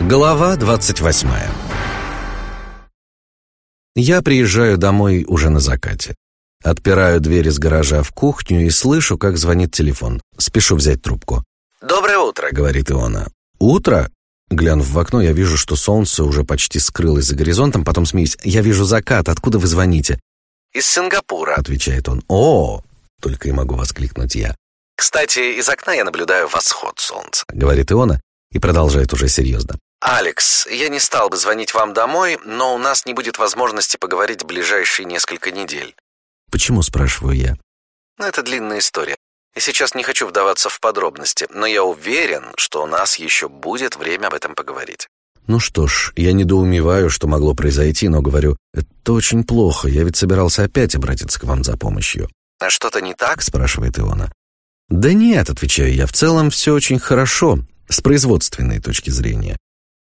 Глава 28 Я приезжаю домой уже на закате. Отпираю дверь из гаража в кухню и слышу, как звонит телефон. Спешу взять трубку. «Доброе утро», — говорит Иона. «Утро?» Глянув в окно, я вижу, что солнце уже почти скрылось за горизонтом, потом смеюсь. «Я вижу закат. Откуда вы звоните?» «Из Сингапура», — отвечает он. «О!» — только и могу воскликнуть я. «Кстати, из окна я наблюдаю восход солнца», — говорит Иона и продолжает уже серьезно. «Алекс, я не стал бы звонить вам домой, но у нас не будет возможности поговорить в ближайшие несколько недель». «Почему?» – спрашиваю я. Ну, «Это длинная история. И сейчас не хочу вдаваться в подробности, но я уверен, что у нас еще будет время об этом поговорить». Ну что ж, я недоумеваю, что могло произойти, но говорю, это очень плохо, я ведь собирался опять обратиться к вам за помощью. «А что-то не так?» – спрашивает Иона. «Да нет», – отвечаю я, – «в целом все очень хорошо, с производственной точки зрения.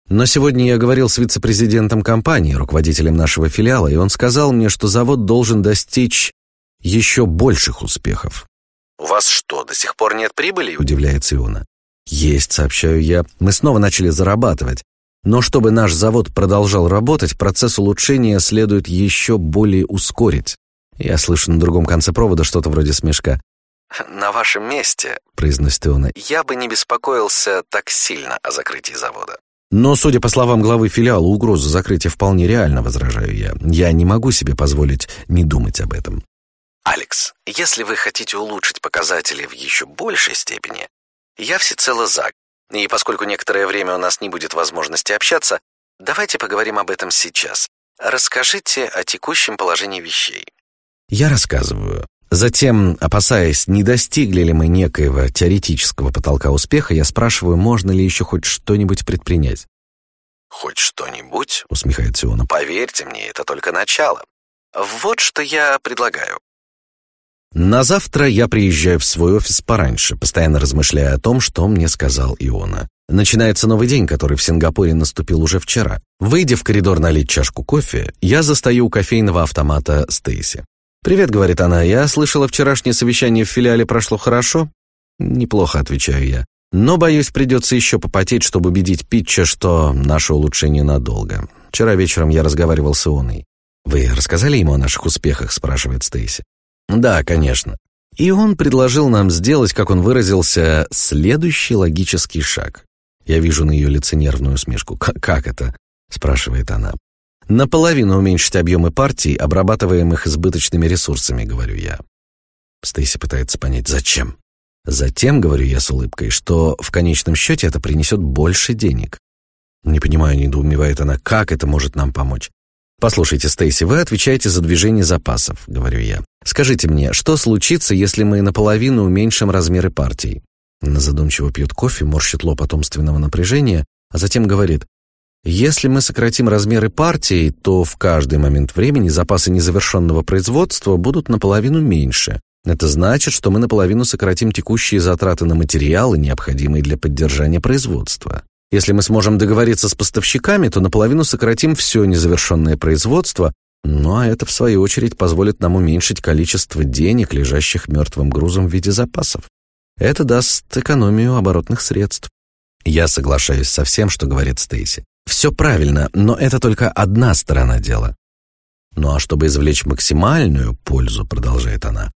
Но сегодня я говорил с вице-президентом компании, руководителем нашего филиала, и он сказал мне, что завод должен достичь еще больших успехов. «У вас что, до сих пор нет прибыли?» – удивляется Иона. «Есть», – сообщаю я. «Мы снова начали зарабатывать. Но чтобы наш завод продолжал работать, процесс улучшения следует еще более ускорить». Я слышу на другом конце провода что-то вроде смешка. «На вашем месте», – произносит Иона, – «я бы не беспокоился так сильно о закрытии завода». Но, судя по словам главы филиала, угроза закрытия вполне реально, возражаю я. Я не могу себе позволить не думать об этом. Алекс, если вы хотите улучшить показатели в еще большей степени, я всецело за. И поскольку некоторое время у нас не будет возможности общаться, давайте поговорим об этом сейчас. Расскажите о текущем положении вещей. Я рассказываю. Затем, опасаясь, не достигли ли мы некоего теоретического потолка успеха, я спрашиваю, можно ли еще хоть что-нибудь предпринять. «Хоть что-нибудь?» — усмехается он. «Поверьте мне, это только начало. Вот что я предлагаю. На завтра я приезжаю в свой офис пораньше, постоянно размышляя о том, что мне сказал Иона. Начинается новый день, который в Сингапуре наступил уже вчера. Выйдя в коридор налить чашку кофе, я застаю у кофейного автомата Стейси. «Привет», — говорит она, — «я слышала, вчерашнее совещание в филиале прошло хорошо?» «Неплохо», — отвечаю я. «Но, боюсь, придется еще попотеть, чтобы убедить Питча, что наше улучшение надолго. Вчера вечером я разговаривал с Ионой». «Вы рассказали ему о наших успехах?» — спрашивает Стейси. «Да, конечно». И он предложил нам сделать, как он выразился, следующий логический шаг. Я вижу на ее лице нервную усмешку. «Как это?» — спрашивает она. Наполовину уменьшить объемы партий, обрабатываемых избыточными ресурсами, говорю я. Стейси пытается понять, зачем. Затем, говорю я с улыбкой, что в конечном счете это принесет больше денег. Не понимаю, недоумевает она, как это может нам помочь. «Послушайте, Стейси, вы отвечаете за движение запасов», — говорю я. «Скажите мне, что случится, если мы наполовину уменьшим размеры партий?» Она задумчиво пьет кофе, морщит лоб от умственного напряжения, а затем говорит, если мы сократим размеры партии, то в каждый момент времени запасы незавершенного производства будут наполовину меньше. Это значит, что мы наполовину сократим текущие затраты на материалы, необходимые для поддержания производства. Если мы сможем договориться с поставщиками, то наполовину сократим все незавершенное производство, ну а это, в свою очередь, позволит нам уменьшить количество денег, лежащих мертвым грузом в виде запасов. Это даст экономию оборотных средств. Я соглашаюсь со всем, что говорит Стейси. Все правильно, но это только одна сторона дела. Ну а чтобы извлечь максимальную пользу, продолжает она,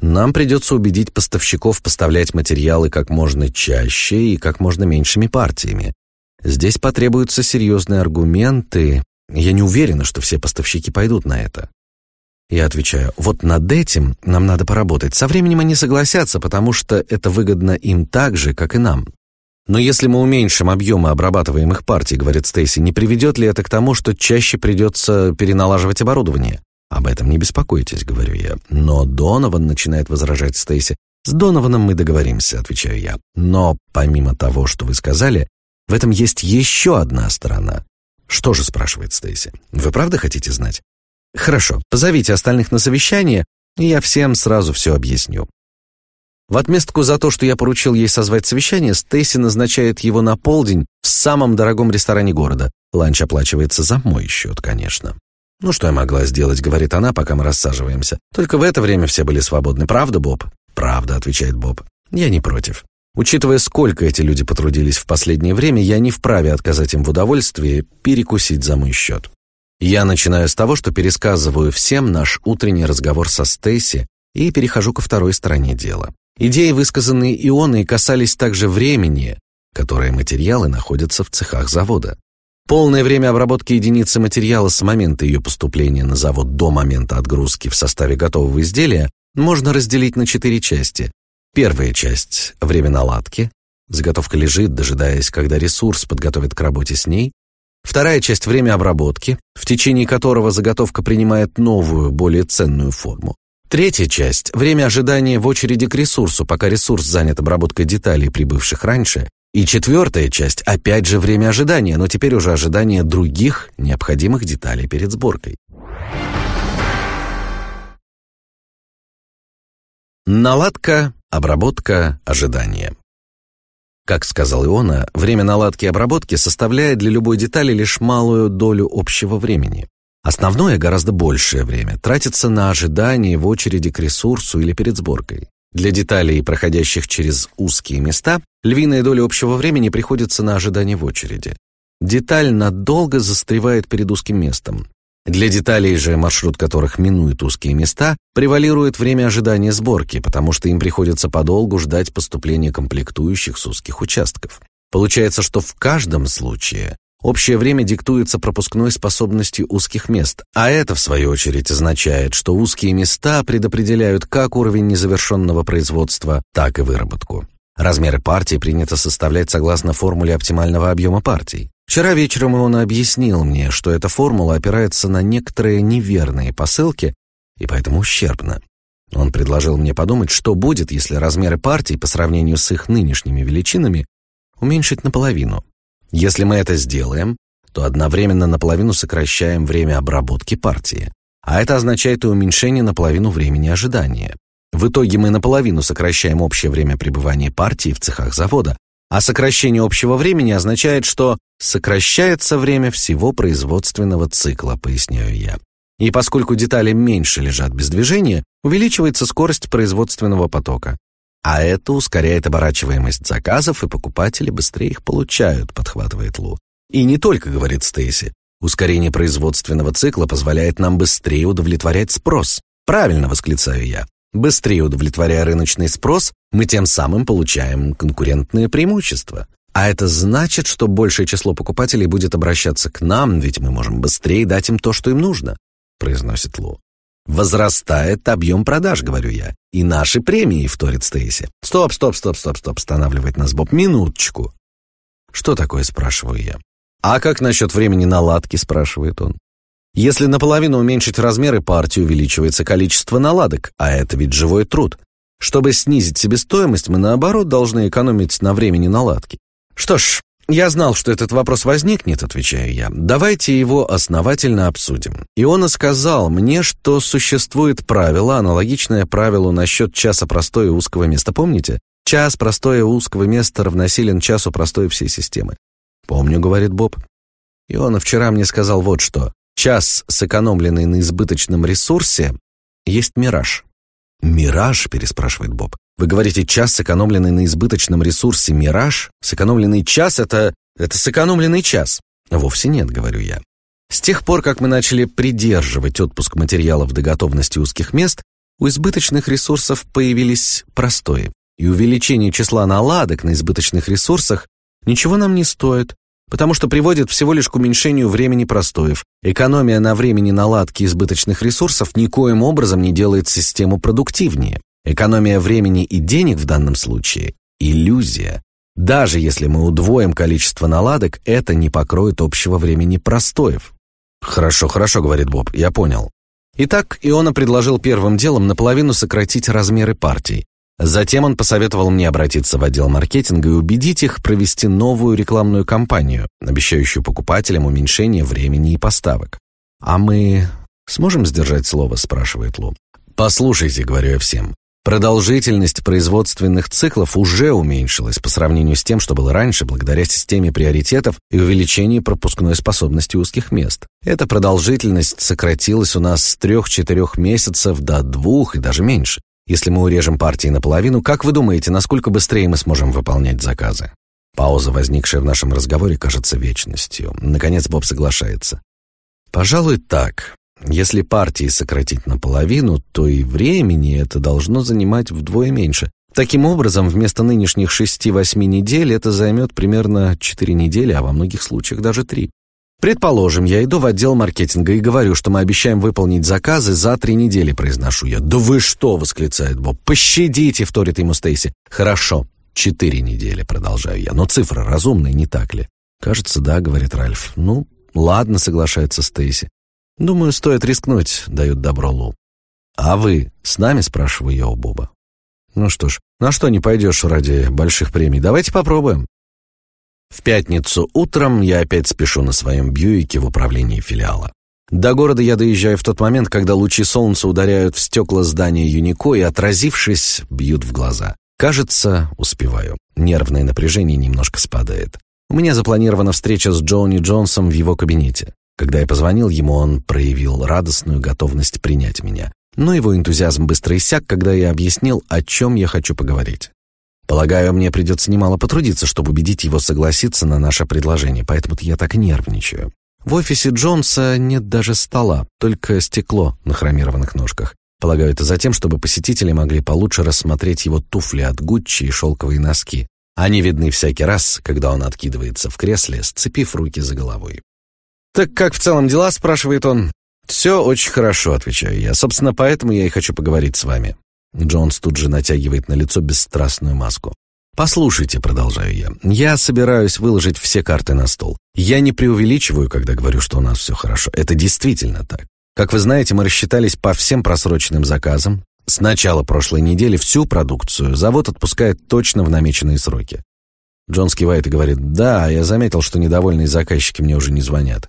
нам придется убедить поставщиков поставлять материалы как можно чаще и как можно меньшими партиями. Здесь потребуются серьезные аргументы. Я не уверена, что все поставщики пойдут на это. Я отвечаю, вот над этим нам надо поработать. Со временем они согласятся, потому что это выгодно им так же, как и нам. Но если мы уменьшим объемы обрабатываемых партий, говорит Стейси, не приведет ли это к тому, что чаще придется переналаживать оборудование? Об этом не беспокойтесь, говорю я. Но Донован начинает возражать Стейси. С Донованом мы договоримся, отвечаю я. Но помимо того, что вы сказали, в этом есть еще одна сторона. Что же, спрашивает Стейси. Вы правда хотите знать? Хорошо, позовите остальных на совещание, и я всем сразу все объясню. В отместку за то, что я поручил ей созвать совещание, Стейси назначает его на полдень в самом дорогом ресторане города. Ланч оплачивается за мой счет, конечно. «Ну, что я могла сделать?» — говорит она, пока мы рассаживаемся. «Только в это время все были свободны. Правда, Боб?» «Правда», — отвечает Боб. «Я не против». Учитывая, сколько эти люди потрудились в последнее время, я не вправе отказать им в удовольствии перекусить за мой счет. Я начинаю с того, что пересказываю всем наш утренний разговор со Стейси и перехожу ко второй стороне дела. Идеи, высказанные Ионой, касались также времени, которое материалы находятся в цехах завода. Полное время обработки единицы материала с момента ее поступления на завод до момента отгрузки в составе готового изделия можно разделить на четыре части. Первая часть – время наладки. Заготовка лежит, дожидаясь, когда ресурс подготовит к работе с ней. Вторая часть – время обработки, в течение которого заготовка принимает новую, более ценную форму. Третья часть – время ожидания в очереди к ресурсу, пока ресурс занят обработкой деталей, прибывших раньше. И четвертая часть – опять же время ожидания, но теперь уже ожидание других необходимых деталей перед сборкой. Наладка, обработка, ожидание. Как сказал Иона, время наладки и обработки составляет для любой детали лишь малую долю общего времени. Основное, гораздо большее время, тратится на ожидание в очереди к ресурсу или перед сборкой. Для деталей, проходящих через узкие места, львиная доля общего времени приходится на ожидание в очереди. Деталь надолго застревает перед узким местом. Для деталей же, маршрут которых минует узкие места, превалирует время ожидания сборки, потому что им приходится подолгу ждать поступления комплектующих с узких участков. Получается, что в каждом случае Общее время диктуется пропускной способностью узких мест, а это, в свою очередь, означает, что узкие места предопределяют как уровень незавершенного производства, так и выработку. Размеры партий принято составлять согласно формуле оптимального объема партий. Вчера вечером он объяснил мне, что эта формула опирается на некоторые неверные посылки и поэтому ущербна. Он предложил мне подумать, что будет, если размеры партий по сравнению с их нынешними величинами уменьшить наполовину. Если мы это сделаем, то одновременно наполовину сокращаем время обработки партии, а это означает и уменьшение наполовину времени ожидания. В итоге мы наполовину сокращаем общее время пребывания партии в цехах завода, а сокращение общего времени означает, что сокращается время всего производственного цикла, поясняю я. И поскольку детали меньше лежат без движения, увеличивается скорость производственного потока. А это ускоряет оборачиваемость заказов, и покупатели быстрее их получают, подхватывает Лу. И не только, говорит Стейси. Ускорение производственного цикла позволяет нам быстрее удовлетворять спрос. Правильно, восклицаю я. Быстрее удовлетворяя рыночный спрос, мы тем самым получаем конкурентные преимущества. А это значит, что большее число покупателей будет обращаться к нам, ведь мы можем быстрее дать им то, что им нужно, произносит Лу. Возрастает объем продаж, говорю я. И наши премии, вторит Стейси. Стоп, стоп, стоп, стоп, стоп, останавливает нас Боб. Минуточку. Что такое, спрашиваю я. А как насчет времени наладки, спрашивает он. Если наполовину уменьшить размеры партии, увеличивается количество наладок, а это ведь живой труд. Чтобы снизить себестоимость, мы наоборот должны экономить на времени наладки. Что ж, «Я знал, что этот вопрос возникнет», — отвечаю я. «Давайте его основательно обсудим». И он сказал мне, что существует правило, аналогичное правилу насчет часа простое узкого места. Помните? Час простое узкого места равносилен часу простой всей системы. «Помню», — говорит Боб. И он вчера мне сказал вот что. «Час, сэкономленный на избыточном ресурсе, есть мираж». «Мираж?» — переспрашивает Боб. Вы говорите, час, сэкономленный на избыточном ресурсе «Мираж»? Сэкономленный час — это... это сэкономленный час. Вовсе нет, говорю я. С тех пор, как мы начали придерживать отпуск материалов до готовности узких мест, у избыточных ресурсов появились простои. И увеличение числа наладок на избыточных ресурсах ничего нам не стоит, потому что приводит всего лишь к уменьшению времени простоев. Экономия на времени наладки избыточных ресурсов никоим образом не делает систему продуктивнее. Экономия времени и денег в данном случае – иллюзия. Даже если мы удвоим количество наладок, это не покроет общего времени простоев. «Хорошо, хорошо», — говорит Боб, — «я понял». Итак, Иона предложил первым делом наполовину сократить размеры партий. Затем он посоветовал мне обратиться в отдел маркетинга и убедить их провести новую рекламную кампанию, обещающую покупателям уменьшение времени и поставок. «А мы сможем сдержать слово?» – спрашивает Лу. «Послушайте», — говорю я всем, Продолжительность производственных циклов уже уменьшилась по сравнению с тем, что было раньше, благодаря системе приоритетов и увеличению пропускной способности узких мест. Эта продолжительность сократилась у нас с трех-четырех месяцев до двух и даже меньше. Если мы урежем партии наполовину, как вы думаете, насколько быстрее мы сможем выполнять заказы? Пауза, возникшая в нашем разговоре, кажется вечностью. Наконец Боб соглашается. Пожалуй, так. Если партии сократить наполовину, то и времени это должно занимать вдвое меньше. Таким образом, вместо нынешних шести-восьми недель это займет примерно четыре недели, а во многих случаях даже три. Предположим, я иду в отдел маркетинга и говорю, что мы обещаем выполнить заказы за три недели, произношу я. «Да вы что!» — восклицает Боб. «Пощадите!» — вторит ему Стейси. «Хорошо, четыре недели», — продолжаю я. «Но цифры разумные, не так ли?» «Кажется, да», — говорит Ральф. «Ну, ладно», — соглашается Стейси. «Думаю, стоит рискнуть», — дает добро Лу. «А вы с нами?» — спрашиваю я у Боба. «Ну что ж, на что не пойдешь ради больших премий? Давайте попробуем». В пятницу утром я опять спешу на своем Бьюике в управлении филиала. До города я доезжаю в тот момент, когда лучи солнца ударяют в стекла здания Юнико и, отразившись, бьют в глаза. Кажется, успеваю. Нервное напряжение немножко спадает. У меня запланирована встреча с Джонни Джонсом в его кабинете. Когда я позвонил ему, он проявил радостную готовность принять меня. Но его энтузиазм быстро иссяк, когда я объяснил, о чем я хочу поговорить. Полагаю, мне придется немало потрудиться, чтобы убедить его согласиться на наше предложение, поэтому я так нервничаю. В офисе Джонса нет даже стола, только стекло на хромированных ножках. Полагаю, это за тем, чтобы посетители могли получше рассмотреть его туфли от Гуччи и шелковые носки. Они видны всякий раз, когда он откидывается в кресле, сцепив руки за головой. «Так как в целом дела?» — спрашивает он. «Все очень хорошо», — отвечаю я. «Собственно, поэтому я и хочу поговорить с вами». Джонс тут же натягивает на лицо бесстрастную маску. «Послушайте», — продолжаю я, — «я собираюсь выложить все карты на стол. Я не преувеличиваю, когда говорю, что у нас все хорошо. Это действительно так. Как вы знаете, мы рассчитались по всем просроченным заказам. С начала прошлой недели всю продукцию завод отпускает точно в намеченные сроки». Джонс кивает и говорит, «Да, я заметил, что недовольные заказчики мне уже не звонят.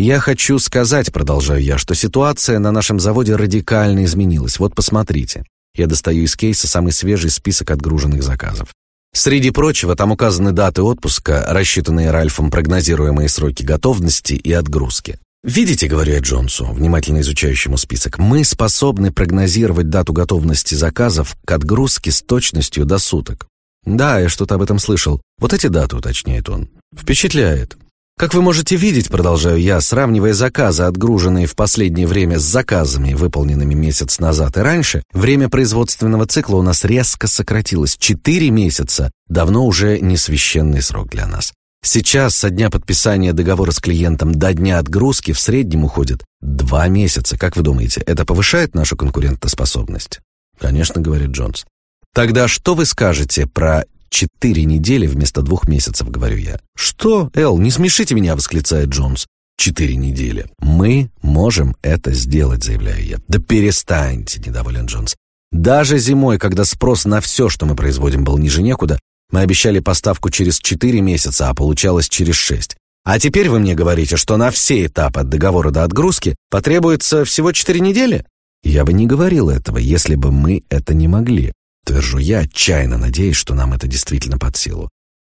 «Я хочу сказать, — продолжаю я, — что ситуация на нашем заводе радикально изменилась. Вот посмотрите. Я достаю из кейса самый свежий список отгруженных заказов. Среди прочего, там указаны даты отпуска, рассчитанные Ральфом прогнозируемые сроки готовности и отгрузки. «Видите, — говорю я Джонсу, внимательно изучающему список, — мы способны прогнозировать дату готовности заказов к отгрузке с точностью до суток». «Да, я что-то об этом слышал. Вот эти даты, — уточняет он. Впечатляет. Как вы можете видеть, продолжаю я, сравнивая заказы, отгруженные в последнее время с заказами, выполненными месяц назад и раньше, время производственного цикла у нас резко сократилось. Четыре месяца давно уже не священный срок для нас. Сейчас со дня подписания договора с клиентом до дня отгрузки в среднем уходит два месяца. Как вы думаете, это повышает нашу конкурентоспособность? Конечно, говорит Джонс. Тогда что вы скажете про Четыре недели вместо двух месяцев, говорю я. Что? Эл, не смешите меня, восклицает Джонс. Четыре недели. Мы можем это сделать, заявляю я. Да перестаньте, недоволен Джонс. Даже зимой, когда спрос на все, что мы производим, был ниже некуда, мы обещали поставку через четыре месяца, а получалось через шесть. А теперь вы мне говорите, что на все этапы от договора до отгрузки потребуется всего четыре недели? Я бы не говорил этого, если бы мы это не могли. Твержу я, отчаянно надеясь, что нам это действительно под силу.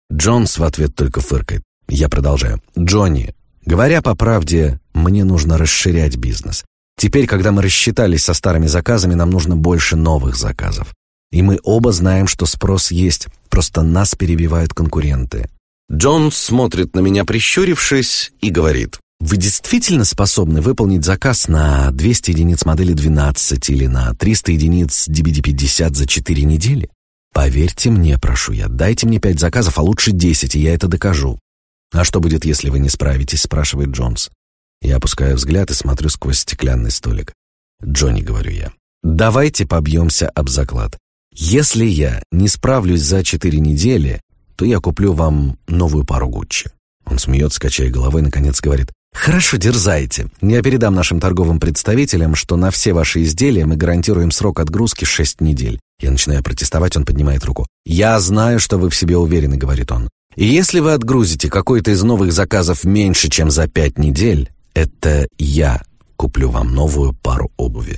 Джонс в ответ только фыркает. Я продолжаю. «Джонни, говоря по правде, мне нужно расширять бизнес. Теперь, когда мы рассчитались со старыми заказами, нам нужно больше новых заказов. И мы оба знаем, что спрос есть, просто нас перебивают конкуренты». Джонс смотрит на меня, прищурившись, и говорит. Вы действительно способны выполнить заказ на 200 единиц модели 12 или на 300 единиц DBD-50 за 4 недели? Поверьте мне, прошу я, дайте мне 5 заказов, а лучше 10, и я это докажу. А что будет, если вы не справитесь, спрашивает Джонс. Я опускаю взгляд и смотрю сквозь стеклянный столик. Джонни, говорю я, давайте побьемся об заклад. Если я не справлюсь за 4 недели, то я куплю вам новую пару Гуччи. Он смеется, качая головой, и, наконец говорит, «Хорошо, дерзайте. Я передам нашим торговым представителям, что на все ваши изделия мы гарантируем срок отгрузки 6 недель». Я начинаю протестовать, он поднимает руку. «Я знаю, что вы в себе уверены», — говорит он. «И если вы отгрузите какой-то из новых заказов меньше, чем за 5 недель, это я куплю вам новую пару обуви».